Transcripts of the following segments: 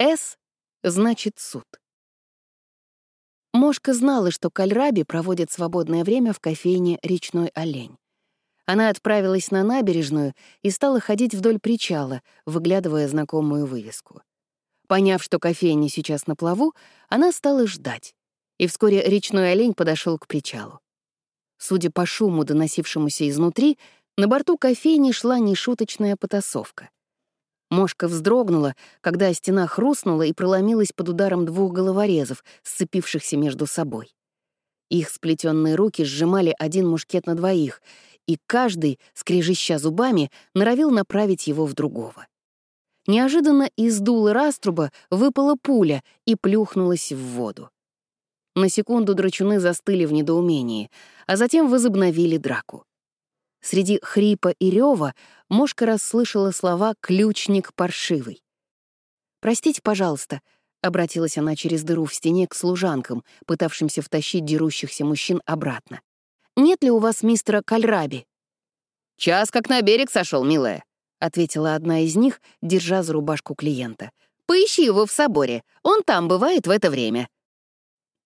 «С» значит «суд». Мошка знала, что Кальраби проводит свободное время в кофейне «Речной олень». Она отправилась на набережную и стала ходить вдоль причала, выглядывая знакомую вывеску. Поняв, что кофейня сейчас на плаву, она стала ждать. И вскоре речной олень подошел к причалу. Судя по шуму, доносившемуся изнутри, на борту кофейни шла нешуточная потасовка. Мошка вздрогнула, когда стена хрустнула и проломилась под ударом двух головорезов, сцепившихся между собой. Их сплетенные руки сжимали один мушкет на двоих, и каждый, скрежеща зубами, норовил направить его в другого. Неожиданно из дула раструба выпала пуля и плюхнулась в воду. На секунду драчуны застыли в недоумении, а затем возобновили драку. Среди хрипа и рева Мошка расслышала слова «ключник паршивый». «Простите, пожалуйста», — обратилась она через дыру в стене к служанкам, пытавшимся втащить дерущихся мужчин обратно. «Нет ли у вас мистера Кальраби?» «Час как на берег сошел, милая», — ответила одна из них, держа за рубашку клиента. «Поищи его в соборе. Он там бывает в это время».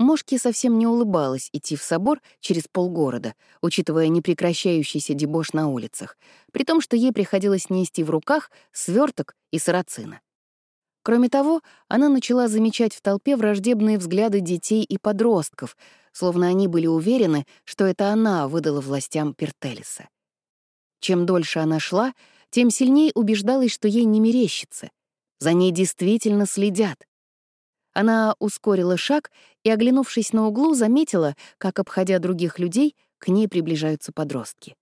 Мошке совсем не улыбалось идти в собор через полгорода, учитывая непрекращающийся дебош на улицах, при том, что ей приходилось нести в руках сверток и сарацина. Кроме того, она начала замечать в толпе враждебные взгляды детей и подростков, словно они были уверены, что это она выдала властям Пертелиса. Чем дольше она шла, тем сильнее убеждалась, что ей не мерещится. За ней действительно следят. Она ускорила шаг и, оглянувшись на углу, заметила, как, обходя других людей, к ней приближаются подростки.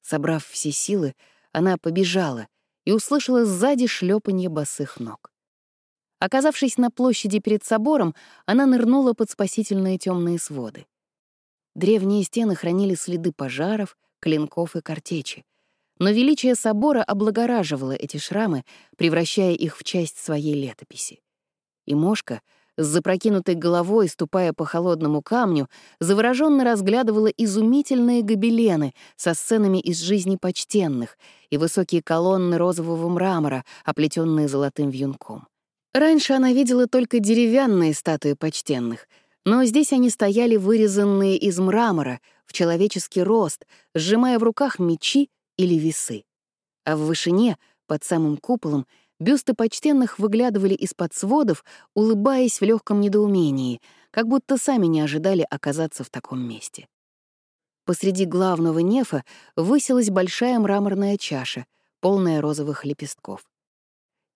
Собрав все силы, она побежала и услышала сзади шлепанье босых ног. Оказавшись на площади перед собором, она нырнула под спасительные темные своды. Древние стены хранили следы пожаров, клинков и картечи. Но величие собора облагораживало эти шрамы, превращая их в часть своей летописи и Мошка, с запрокинутой головой, ступая по холодному камню, завороженно разглядывала изумительные гобелены со сценами из жизни почтенных и высокие колонны розового мрамора, оплетенные золотым вьюнком. Раньше она видела только деревянные статуи почтенных, но здесь они стояли вырезанные из мрамора, в человеческий рост, сжимая в руках мечи или весы. А в вышине, под самым куполом, Бюсты почтенных выглядывали из-под сводов, улыбаясь в легком недоумении, как будто сами не ожидали оказаться в таком месте. Посреди главного нефа высилась большая мраморная чаша, полная розовых лепестков.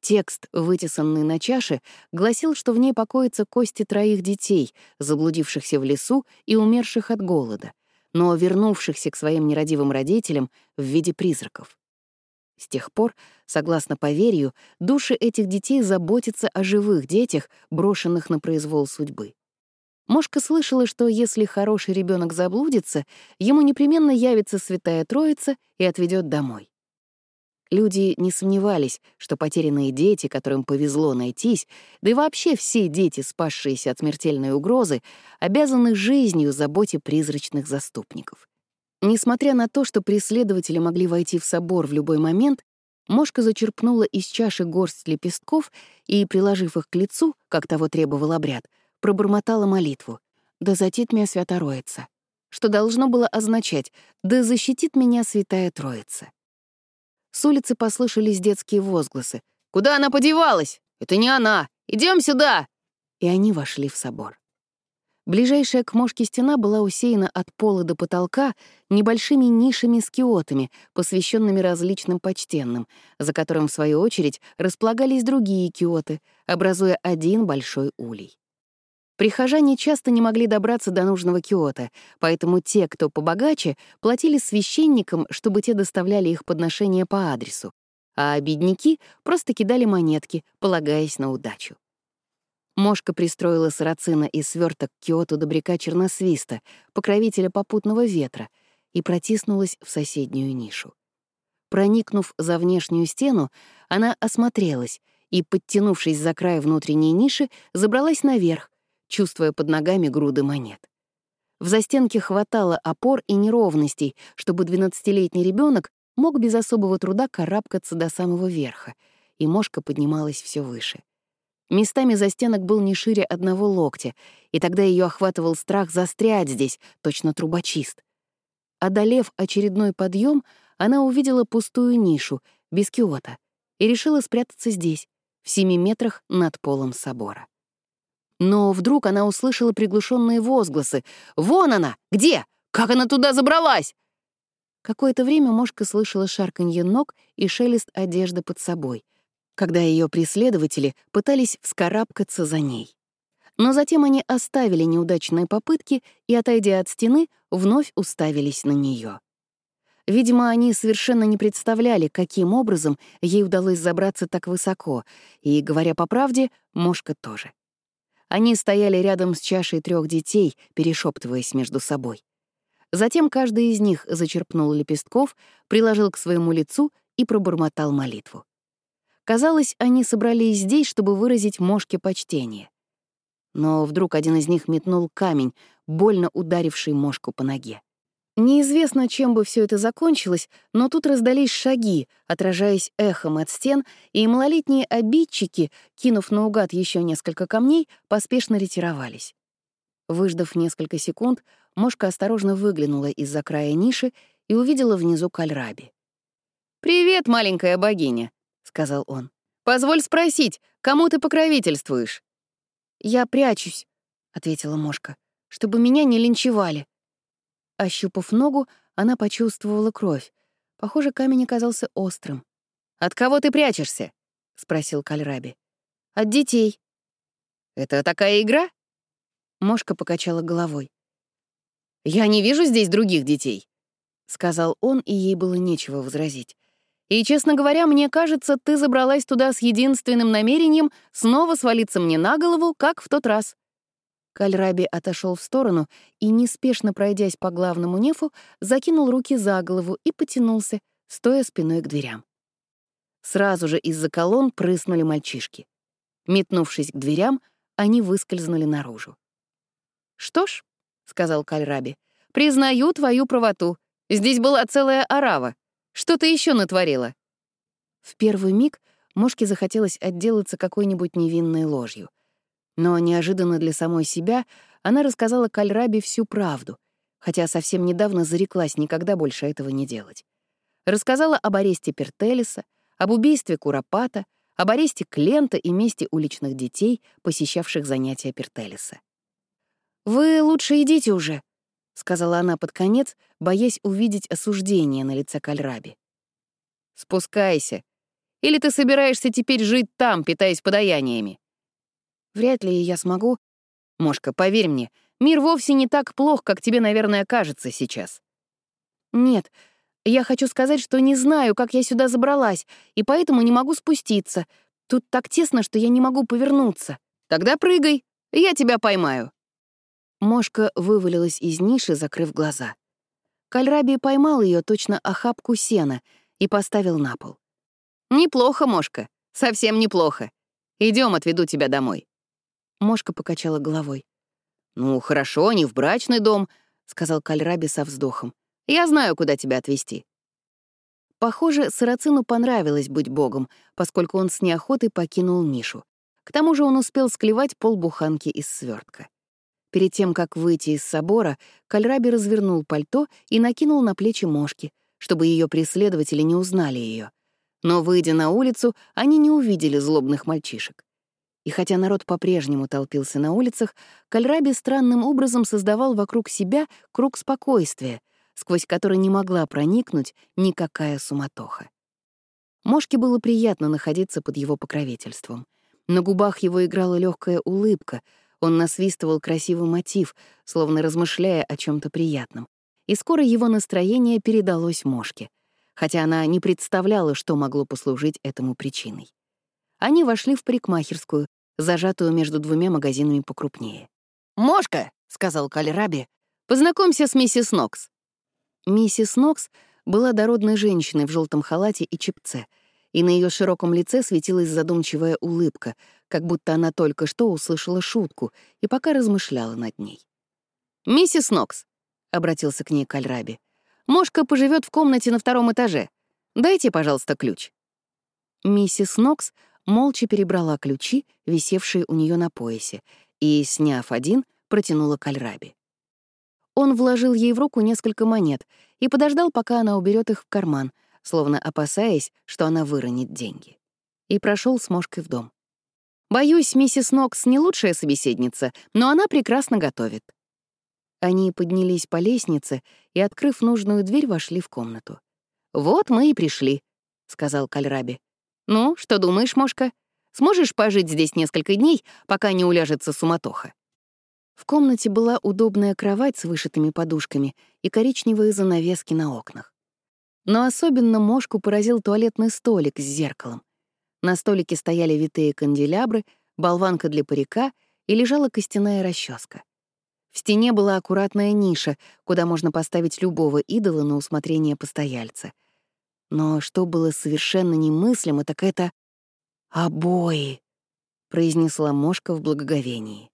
Текст, вытесанный на чаше, гласил, что в ней покоятся кости троих детей, заблудившихся в лесу и умерших от голода, но вернувшихся к своим нерадивым родителям в виде призраков. С тех пор, согласно поверью, души этих детей заботятся о живых детях, брошенных на произвол судьбы. Мошка слышала, что если хороший ребенок заблудится, ему непременно явится Святая Троица и отведет домой. Люди не сомневались, что потерянные дети, которым повезло найтись, да и вообще все дети, спасшиеся от смертельной угрозы, обязаны жизнью заботе призрачных заступников. Несмотря на то, что преследователи могли войти в собор в любой момент, Мошка зачерпнула из чаши горсть лепестков и, приложив их к лицу, как того требовал обряд, пробормотала молитву «Да затит меня Свята Троица», что должно было означать «Да защитит меня Святая Троица». С улицы послышались детские возгласы. «Куда она подевалась? Это не она! Идем сюда!» И они вошли в собор. Ближайшая к мошке стена была усеяна от пола до потолка небольшими нишами с киотами, посвященными различным почтенным, за которым, в свою очередь, располагались другие киоты, образуя один большой улей. Прихожане часто не могли добраться до нужного киота, поэтому те, кто побогаче, платили священникам, чтобы те доставляли их подношения по адресу, а бедняки просто кидали монетки, полагаясь на удачу. Мошка пристроила сарацина и сверток Киоту добряка Черносвиста, покровителя попутного ветра, и протиснулась в соседнюю нишу. Проникнув за внешнюю стену, она осмотрелась и, подтянувшись за край внутренней ниши, забралась наверх, чувствуя под ногами груды монет. В застенке хватало опор и неровностей, чтобы 12-летний ребенок мог без особого труда карабкаться до самого верха, и мошка поднималась все выше. Местами застенок был не шире одного локтя, и тогда ее охватывал страх застрять здесь, точно трубочист. Одолев очередной подъем, она увидела пустую нишу, без киота, и решила спрятаться здесь, в семи метрах над полом собора. Но вдруг она услышала приглушенные возгласы. «Вон она! Где? Как она туда забралась?» Какое-то время Мошка слышала шарканье ног и шелест одежды под собой, когда ее преследователи пытались вскарабкаться за ней. Но затем они оставили неудачные попытки и, отойдя от стены, вновь уставились на нее. Видимо, они совершенно не представляли, каким образом ей удалось забраться так высоко, и, говоря по правде, Мошка тоже. Они стояли рядом с чашей трех детей, перешептываясь между собой. Затем каждый из них зачерпнул лепестков, приложил к своему лицу и пробормотал молитву. Казалось, они собрались здесь, чтобы выразить Мошке почтение. Но вдруг один из них метнул камень, больно ударивший Мошку по ноге. Неизвестно, чем бы все это закончилось, но тут раздались шаги, отражаясь эхом от стен, и малолетние обидчики, кинув наугад еще несколько камней, поспешно ретировались. Выждав несколько секунд, Мошка осторожно выглянула из-за края ниши и увидела внизу Кальраби. «Привет, маленькая богиня», — сказал он. «Позволь спросить, кому ты покровительствуешь?» «Я прячусь», — ответила Мошка, — «чтобы меня не линчевали». Ощупав ногу, она почувствовала кровь. Похоже, камень оказался острым. «От кого ты прячешься?» — спросил Кальраби. «От детей». «Это такая игра?» Мошка покачала головой. «Я не вижу здесь других детей», — сказал он, и ей было нечего возразить. «И, честно говоря, мне кажется, ты забралась туда с единственным намерением снова свалиться мне на голову, как в тот раз. Кальраби отошел в сторону и, неспешно пройдясь по главному нефу, закинул руки за голову и потянулся, стоя спиной к дверям. Сразу же из-за колонн прыснули мальчишки. Метнувшись к дверям, они выскользнули наружу. «Что ж», — сказал Кальраби, — «признаю твою правоту. Здесь была целая орава. Что ты еще натворила?» В первый миг Мошке захотелось отделаться какой-нибудь невинной ложью. Но неожиданно для самой себя она рассказала Кальраби всю правду, хотя совсем недавно зареклась никогда больше этого не делать. Рассказала об аресте Пертелиса, об убийстве Куропата, об аресте Клента и месте уличных детей, посещавших занятия Пертелиса. «Вы лучше идите уже», — сказала она под конец, боясь увидеть осуждение на лице Кальраби. «Спускайся. Или ты собираешься теперь жить там, питаясь подаяниями?» Вряд ли я смогу. Мошка, поверь мне, мир вовсе не так плох, как тебе, наверное, кажется сейчас. Нет, я хочу сказать, что не знаю, как я сюда забралась, и поэтому не могу спуститься. Тут так тесно, что я не могу повернуться. Тогда прыгай, я тебя поймаю. Мошка вывалилась из ниши, закрыв глаза. Кальраби поймал ее точно охапку сена и поставил на пол. «Неплохо, Мошка, совсем неплохо. Идем, отведу тебя домой». Мошка покачала головой. «Ну, хорошо, не в брачный дом», — сказал Кальраби со вздохом. «Я знаю, куда тебя отвезти». Похоже, Сарацину понравилось быть богом, поскольку он с неохотой покинул нишу. К тому же он успел склевать полбуханки из свертка. Перед тем, как выйти из собора, Кальраби развернул пальто и накинул на плечи мошки, чтобы ее преследователи не узнали ее. Но, выйдя на улицу, они не увидели злобных мальчишек. И хотя народ по-прежнему толпился на улицах, Кальраби странным образом создавал вокруг себя круг спокойствия, сквозь который не могла проникнуть никакая суматоха. Мошке было приятно находиться под его покровительством. На губах его играла легкая улыбка, он насвистывал красивый мотив, словно размышляя о чем то приятном. И скоро его настроение передалось Мошке, хотя она не представляла, что могло послужить этому причиной. Они вошли в парикмахерскую, зажатую между двумя магазинами покрупнее. «Мошка!» — сказал Кальраби. «Познакомься с миссис Нокс». Миссис Нокс была дородной женщиной в желтом халате и чепце, и на ее широком лице светилась задумчивая улыбка, как будто она только что услышала шутку и пока размышляла над ней. «Миссис Нокс», — обратился к ней Кальраби, — «Мошка поживет в комнате на втором этаже. Дайте, пожалуйста, ключ». Миссис Нокс молча перебрала ключи, висевшие у нее на поясе, и, сняв один, протянула Кальраби. Он вложил ей в руку несколько монет и подождал, пока она уберет их в карман, словно опасаясь, что она выронит деньги. И прошел с мошкой в дом. «Боюсь, миссис Нокс не лучшая собеседница, но она прекрасно готовит». Они поднялись по лестнице и, открыв нужную дверь, вошли в комнату. «Вот мы и пришли», — сказал Кальраби. «Ну, что думаешь, Мошка? Сможешь пожить здесь несколько дней, пока не уляжется суматоха?» В комнате была удобная кровать с вышитыми подушками и коричневые занавески на окнах. Но особенно Мошку поразил туалетный столик с зеркалом. На столике стояли витые канделябры, болванка для парика и лежала костяная расческа. В стене была аккуратная ниша, куда можно поставить любого идола на усмотрение постояльца. Но что было совершенно немыслимо, так это «обои», — произнесла Мошка в благоговении.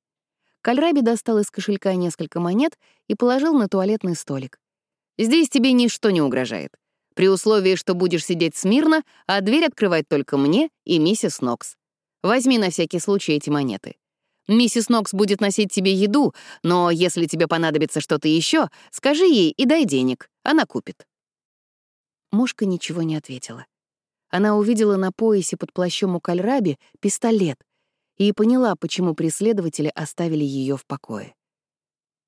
Кальраби достал из кошелька несколько монет и положил на туалетный столик. «Здесь тебе ничто не угрожает. При условии, что будешь сидеть смирно, а дверь открывать только мне и миссис Нокс. Возьми на всякий случай эти монеты. Миссис Нокс будет носить тебе еду, но если тебе понадобится что-то еще, скажи ей и дай денег, она купит». Мушка ничего не ответила. Она увидела на поясе под плащом у Кальраби пистолет и поняла, почему преследователи оставили ее в покое.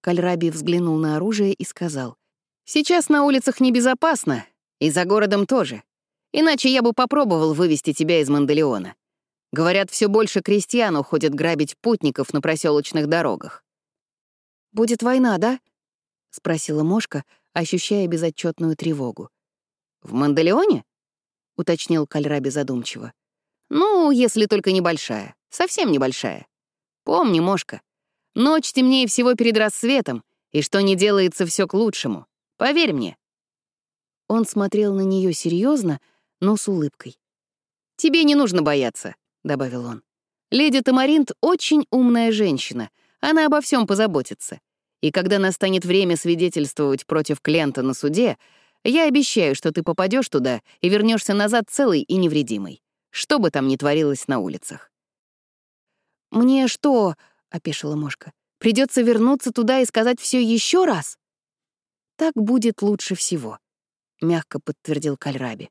Кальраби взглянул на оружие и сказал, «Сейчас на улицах небезопасно, и за городом тоже. Иначе я бы попробовал вывести тебя из Манделеона. Говорят, все больше крестьян уходят грабить путников на проселочных дорогах. «Будет война, да?» — спросила Мошка, ощущая безотчетную тревогу. «В Манделеоне?» — уточнил Кальраби задумчиво. «Ну, если только небольшая, совсем небольшая. Помни, Мошка, ночь темнее всего перед рассветом, и что не делается все к лучшему. Поверь мне». Он смотрел на нее серьезно, но с улыбкой. «Тебе не нужно бояться добавил он. «Леди Тамаринт очень умная женщина, она обо всем позаботится. И когда настанет время свидетельствовать против клиента на суде, я обещаю, что ты попадешь туда и вернешься назад целый и невредимый, что бы там ни творилось на улицах». «Мне что?» — опешила Мошка. «Придется вернуться туда и сказать все еще раз?» «Так будет лучше всего», — мягко подтвердил Кальраби.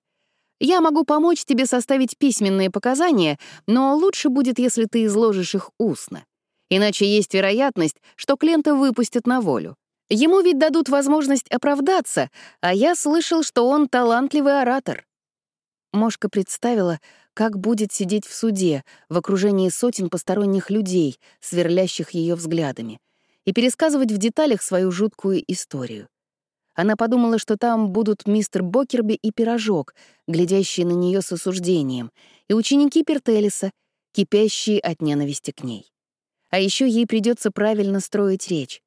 Я могу помочь тебе составить письменные показания, но лучше будет, если ты изложишь их устно. Иначе есть вероятность, что клиента выпустят на волю. Ему ведь дадут возможность оправдаться, а я слышал, что он талантливый оратор. Мошка представила, как будет сидеть в суде в окружении сотен посторонних людей, сверлящих ее взглядами, и пересказывать в деталях свою жуткую историю. Она подумала, что там будут мистер Бокерби и Пирожок, глядящие на нее с осуждением, и ученики Пертелиса, кипящие от ненависти к ней. А еще ей придется правильно строить речь.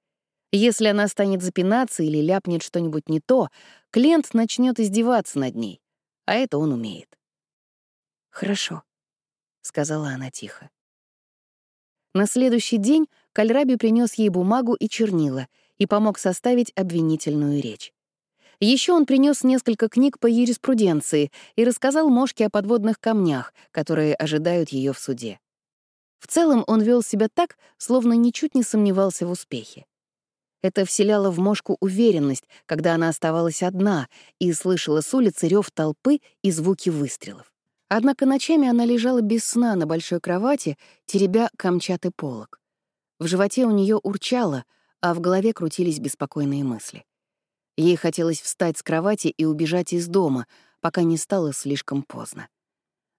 Если она станет запинаться или ляпнет что-нибудь не то, клиент начнет издеваться над ней, а это он умеет. «Хорошо», — сказала она тихо. На следующий день Кальраби принес ей бумагу и чернила — и помог составить обвинительную речь. Еще он принес несколько книг по юриспруденции и рассказал Мошке о подводных камнях, которые ожидают ее в суде. В целом он вел себя так, словно ничуть не сомневался в успехе. Это вселяло в Мошку уверенность, когда она оставалась одна и слышала с улицы рев толпы и звуки выстрелов. Однако ночами она лежала без сна на большой кровати, теребя камчатый полог. В животе у нее урчало — а в голове крутились беспокойные мысли. Ей хотелось встать с кровати и убежать из дома, пока не стало слишком поздно.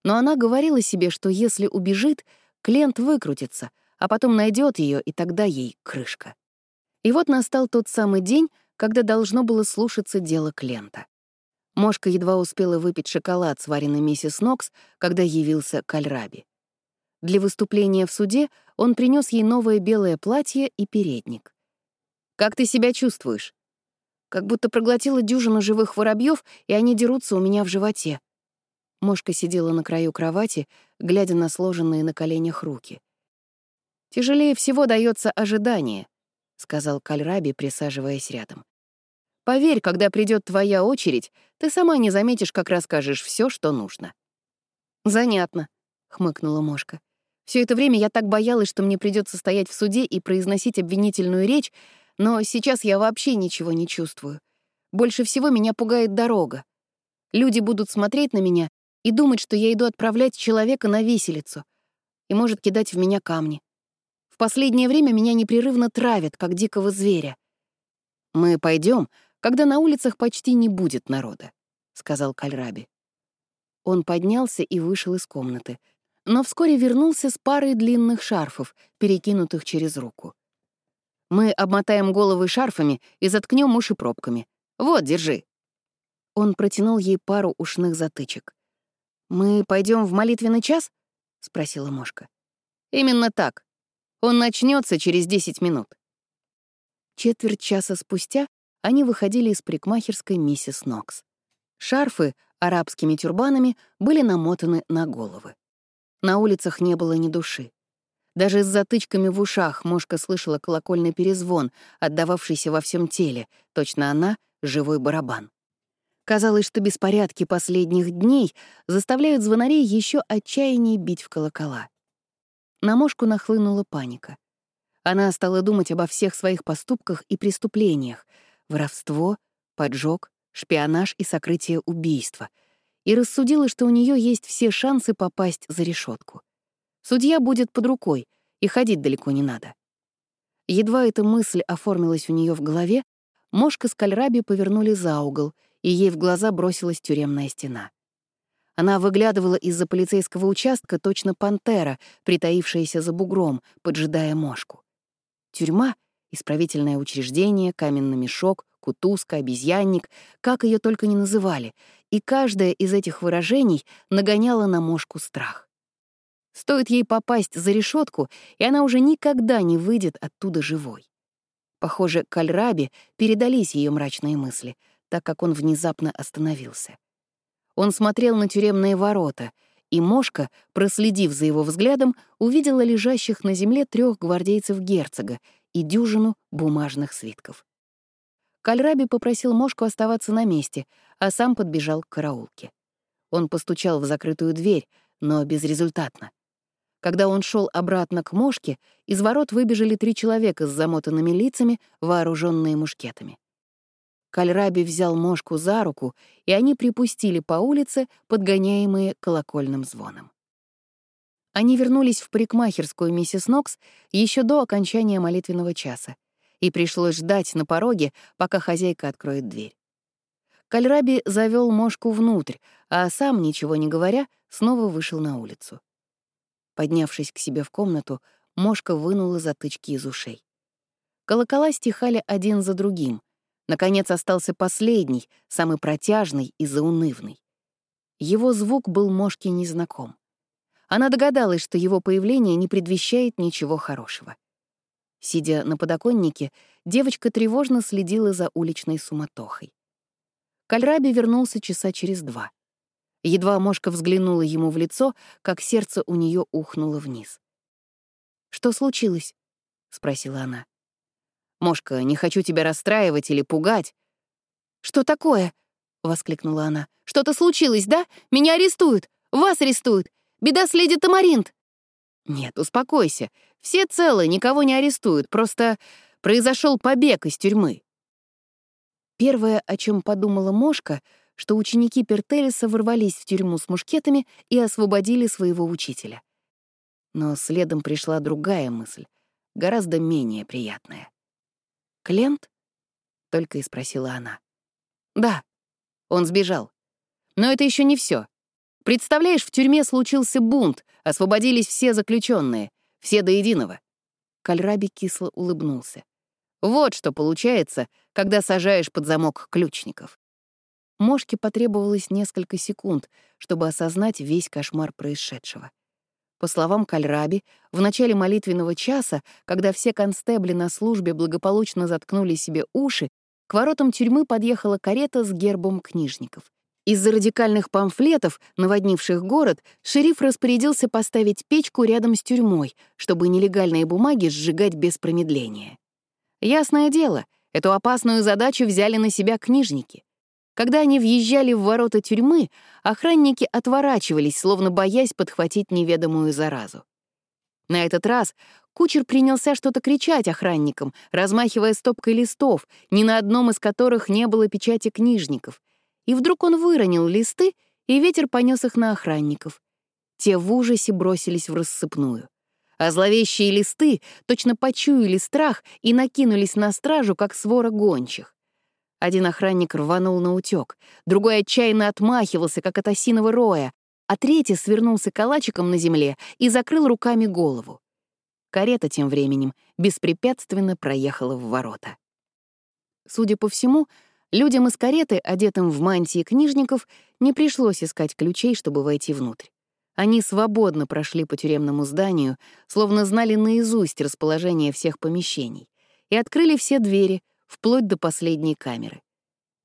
Но она говорила себе, что если убежит, клиент выкрутится, а потом найдет ее, и тогда ей крышка. И вот настал тот самый день, когда должно было слушаться дело клиента. Мошка едва успела выпить шоколад, сваренный миссис Нокс, когда явился Кальраби. Для выступления в суде он принес ей новое белое платье и передник. Как ты себя чувствуешь?» «Как будто проглотила дюжину живых воробьев, и они дерутся у меня в животе». Мошка сидела на краю кровати, глядя на сложенные на коленях руки. «Тяжелее всего дается ожидание», — сказал Кальраби, присаживаясь рядом. «Поверь, когда придет твоя очередь, ты сама не заметишь, как расскажешь все, что нужно». «Занятно», хмыкнула Мошка. Все это время я так боялась, что мне придется стоять в суде и произносить обвинительную речь, но сейчас я вообще ничего не чувствую. Больше всего меня пугает дорога. Люди будут смотреть на меня и думать, что я иду отправлять человека на виселицу и может кидать в меня камни. В последнее время меня непрерывно травят, как дикого зверя. «Мы пойдем, когда на улицах почти не будет народа», — сказал Кальраби. Он поднялся и вышел из комнаты, но вскоре вернулся с парой длинных шарфов, перекинутых через руку. «Мы обмотаем головы шарфами и заткнем уши пробками. Вот, держи». Он протянул ей пару ушных затычек. «Мы пойдем в молитвенный час?» — спросила Мошка. «Именно так. Он начнется через десять минут». Четверть часа спустя они выходили из парикмахерской миссис Нокс. Шарфы арабскими тюрбанами были намотаны на головы. На улицах не было ни души. Даже с затычками в ушах Мошка слышала колокольный перезвон, отдававшийся во всем теле, точно она — живой барабан. Казалось, что беспорядки последних дней заставляют звонарей еще отчаяннее бить в колокола. На Мошку нахлынула паника. Она стала думать обо всех своих поступках и преступлениях — воровство, поджог, шпионаж и сокрытие убийства — и рассудила, что у нее есть все шансы попасть за решетку. Судья будет под рукой, и ходить далеко не надо. Едва эта мысль оформилась у нее в голове, Мошка с Кальраби повернули за угол, и ей в глаза бросилась тюремная стена. Она выглядывала из-за полицейского участка точно пантера, притаившаяся за бугром, поджидая Мошку. Тюрьма — исправительное учреждение, каменный мешок, кутузка, обезьянник, как ее только не называли, и каждое из этих выражений нагоняло на мошку страх. Стоит ей попасть за решетку, и она уже никогда не выйдет оттуда живой. Похоже, Кальраби передались ее мрачные мысли, так как он внезапно остановился. Он смотрел на тюремные ворота, и Мошка, проследив за его взглядом, увидела лежащих на земле трех гвардейцев герцога и дюжину бумажных свитков. Кальраби попросил Мошку оставаться на месте, а сам подбежал к караулке. Он постучал в закрытую дверь, но безрезультатно. Когда он шел обратно к Мошке, из ворот выбежали три человека с замотанными лицами, вооруженные мушкетами. Кальраби взял Мошку за руку, и они припустили по улице, подгоняемые колокольным звоном. Они вернулись в парикмахерскую миссис Нокс еще до окончания молитвенного часа, и пришлось ждать на пороге, пока хозяйка откроет дверь. Кальраби завел мошку внутрь, а сам, ничего не говоря, снова вышел на улицу. Поднявшись к себе в комнату, мошка вынула затычки из ушей. Колокола стихали один за другим. Наконец остался последний, самый протяжный и заунывный. Его звук был мошке незнаком. Она догадалась, что его появление не предвещает ничего хорошего. Сидя на подоконнике, девочка тревожно следила за уличной суматохой. Кальраби вернулся часа через два. Едва Мошка взглянула ему в лицо, как сердце у нее ухнуло вниз. «Что случилось?» — спросила она. «Мошка, не хочу тебя расстраивать или пугать». «Что такое?» — воскликнула она. «Что-то случилось, да? Меня арестуют! Вас арестуют! Беда с леди Тамаринт!» «Нет, успокойся. Все целы, никого не арестуют, просто произошел побег из тюрьмы. Первое, о чем подумала Мошка, что ученики Пертелиса ворвались в тюрьму с мушкетами и освободили своего учителя. Но следом пришла другая мысль, гораздо менее приятная. «Клент?» — только и спросила она. «Да, он сбежал. Но это еще не все. Представляешь, в тюрьме случился бунт, освободились все заключенные. Все до единого. Кальраби кисло улыбнулся. Вот что получается, когда сажаешь под замок ключников. Мошке потребовалось несколько секунд, чтобы осознать весь кошмар происшедшего. По словам Кальраби, в начале молитвенного часа, когда все констебли на службе благополучно заткнули себе уши, к воротам тюрьмы подъехала карета с гербом книжников. Из-за радикальных памфлетов, наводнивших город, шериф распорядился поставить печку рядом с тюрьмой, чтобы нелегальные бумаги сжигать без промедления. Ясное дело, эту опасную задачу взяли на себя книжники. Когда они въезжали в ворота тюрьмы, охранники отворачивались, словно боясь подхватить неведомую заразу. На этот раз кучер принялся что-то кричать охранникам, размахивая стопкой листов, ни на одном из которых не было печати книжников. И вдруг он выронил листы, и ветер понес их на охранников. Те в ужасе бросились в рассыпную. А зловещие листы точно почуяли страх и накинулись на стражу, как свора гончих. Один охранник рванул на утёк, другой отчаянно отмахивался, как от осиного роя, а третий свернулся калачиком на земле и закрыл руками голову. Карета тем временем беспрепятственно проехала в ворота. Судя по всему, людям из кареты, одетым в мантии книжников, не пришлось искать ключей, чтобы войти внутрь. Они свободно прошли по тюремному зданию, словно знали наизусть расположение всех помещений, и открыли все двери, вплоть до последней камеры.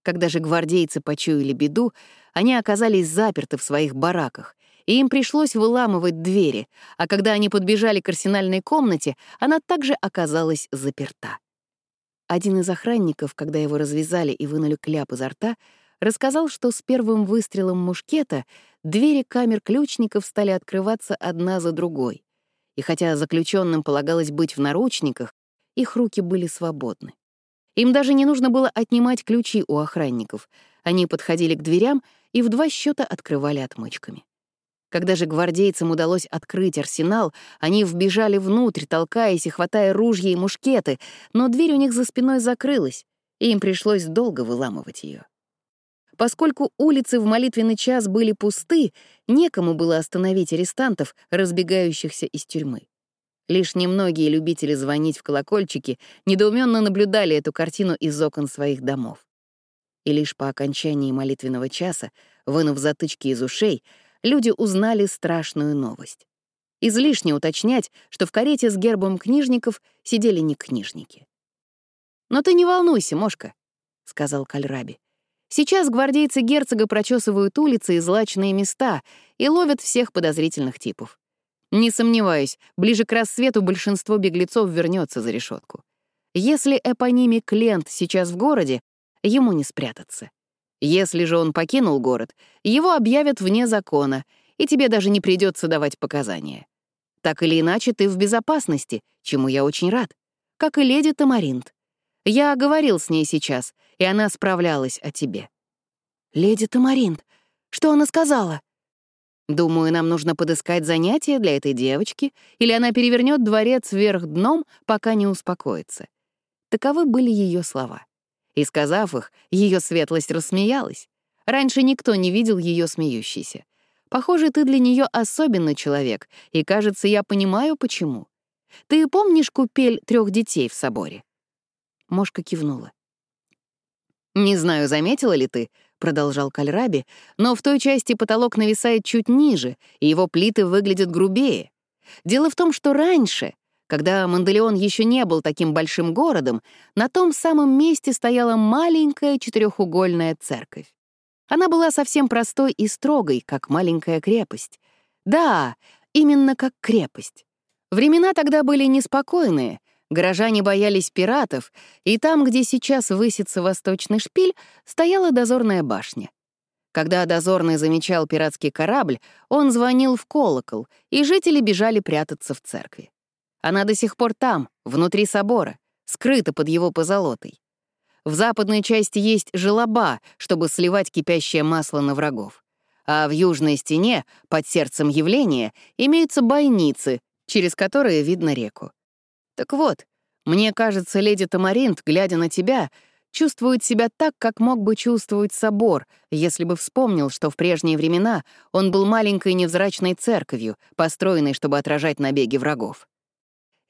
Когда же гвардейцы почуяли беду, они оказались заперты в своих бараках, и им пришлось выламывать двери, а когда они подбежали к арсенальной комнате, она также оказалась заперта. Один из охранников, когда его развязали и вынули кляп изо рта, рассказал, что с первым выстрелом мушкета двери камер ключников стали открываться одна за другой. И хотя заключенным полагалось быть в наручниках, их руки были свободны. Им даже не нужно было отнимать ключи у охранников. Они подходили к дверям и в два счета открывали отмычками. Когда же гвардейцам удалось открыть арсенал, они вбежали внутрь, толкаясь и хватая ружья и мушкеты, но дверь у них за спиной закрылась, и им пришлось долго выламывать ее. Поскольку улицы в молитвенный час были пусты, некому было остановить арестантов, разбегающихся из тюрьмы. Лишь немногие любители звонить в колокольчики недоуменно наблюдали эту картину из окон своих домов. И лишь по окончании молитвенного часа, вынув затычки из ушей, люди узнали страшную новость. Излишне уточнять, что в карете с гербом книжников сидели не книжники. «Но ты не волнуйся, Мошка», — сказал Кальраби. «Сейчас гвардейцы герцога прочесывают улицы и злачные места и ловят всех подозрительных типов. Не сомневаюсь, ближе к рассвету большинство беглецов вернется за решетку. Если эпонимик Лент сейчас в городе, ему не спрятаться. Если же он покинул город, его объявят вне закона, и тебе даже не придется давать показания. Так или иначе, ты в безопасности, чему я очень рад. Как и леди Тамаринт. Я говорил с ней сейчас, и она справлялась о тебе. «Леди Тамаринт, что она сказала?» Думаю, нам нужно подыскать занятие для этой девочки, или она перевернет дворец вверх дном, пока не успокоится. Таковы были ее слова. И, сказав их, ее светлость рассмеялась. Раньше никто не видел ее смеющейся. Похоже, ты для нее особенный человек, и, кажется, я понимаю, почему. Ты помнишь купель трех детей в соборе?» Мошка кивнула. «Не знаю, заметила ли ты, продолжал Кальраби, но в той части потолок нависает чуть ниже, и его плиты выглядят грубее. Дело в том, что раньше, когда Манделеон еще не был таким большим городом, на том самом месте стояла маленькая четырехугольная церковь. Она была совсем простой и строгой, как маленькая крепость. Да, именно как крепость. Времена тогда были неспокойные, Горожане боялись пиратов, и там, где сейчас высится восточный шпиль, стояла дозорная башня. Когда дозорный замечал пиратский корабль, он звонил в колокол, и жители бежали прятаться в церкви. Она до сих пор там, внутри собора, скрыта под его позолотой. В западной части есть желоба, чтобы сливать кипящее масло на врагов. А в южной стене, под сердцем явления, имеются бойницы, через которые видно реку. Так вот, мне кажется, леди Тамаринт, глядя на тебя, чувствует себя так, как мог бы чувствовать собор, если бы вспомнил, что в прежние времена он был маленькой невзрачной церковью, построенной, чтобы отражать набеги врагов.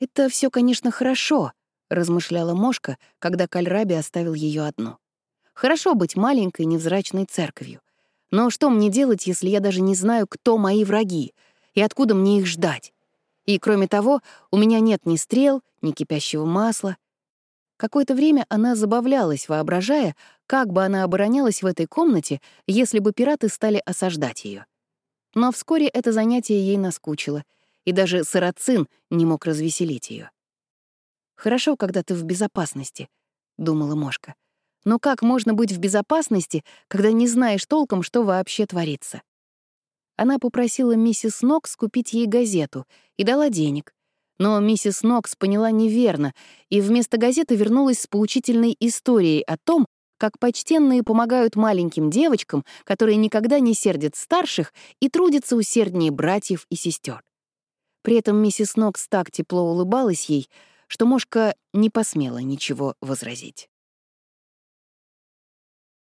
«Это все, конечно, хорошо», — размышляла Мошка, когда Кальраби оставил ее одну. «Хорошо быть маленькой невзрачной церковью. Но что мне делать, если я даже не знаю, кто мои враги, и откуда мне их ждать? И, кроме того, у меня нет ни стрел, ни кипящего масла. Какое-то время она забавлялась, воображая, как бы она оборонялась в этой комнате, если бы пираты стали осаждать ее. Но вскоре это занятие ей наскучило, и даже сарацин не мог развеселить ее. «Хорошо, когда ты в безопасности», — думала Мошка. Но как можно быть в безопасности, когда не знаешь толком, что вообще творится? Она попросила миссис Нокс купить ей газету и дала денег. Но миссис Нокс поняла неверно и вместо газеты вернулась с поучительной историей о том, как почтенные помогают маленьким девочкам, которые никогда не сердят старших и трудятся усерднее братьев и сестер. При этом миссис Нокс так тепло улыбалась ей, что Мошка не посмела ничего возразить.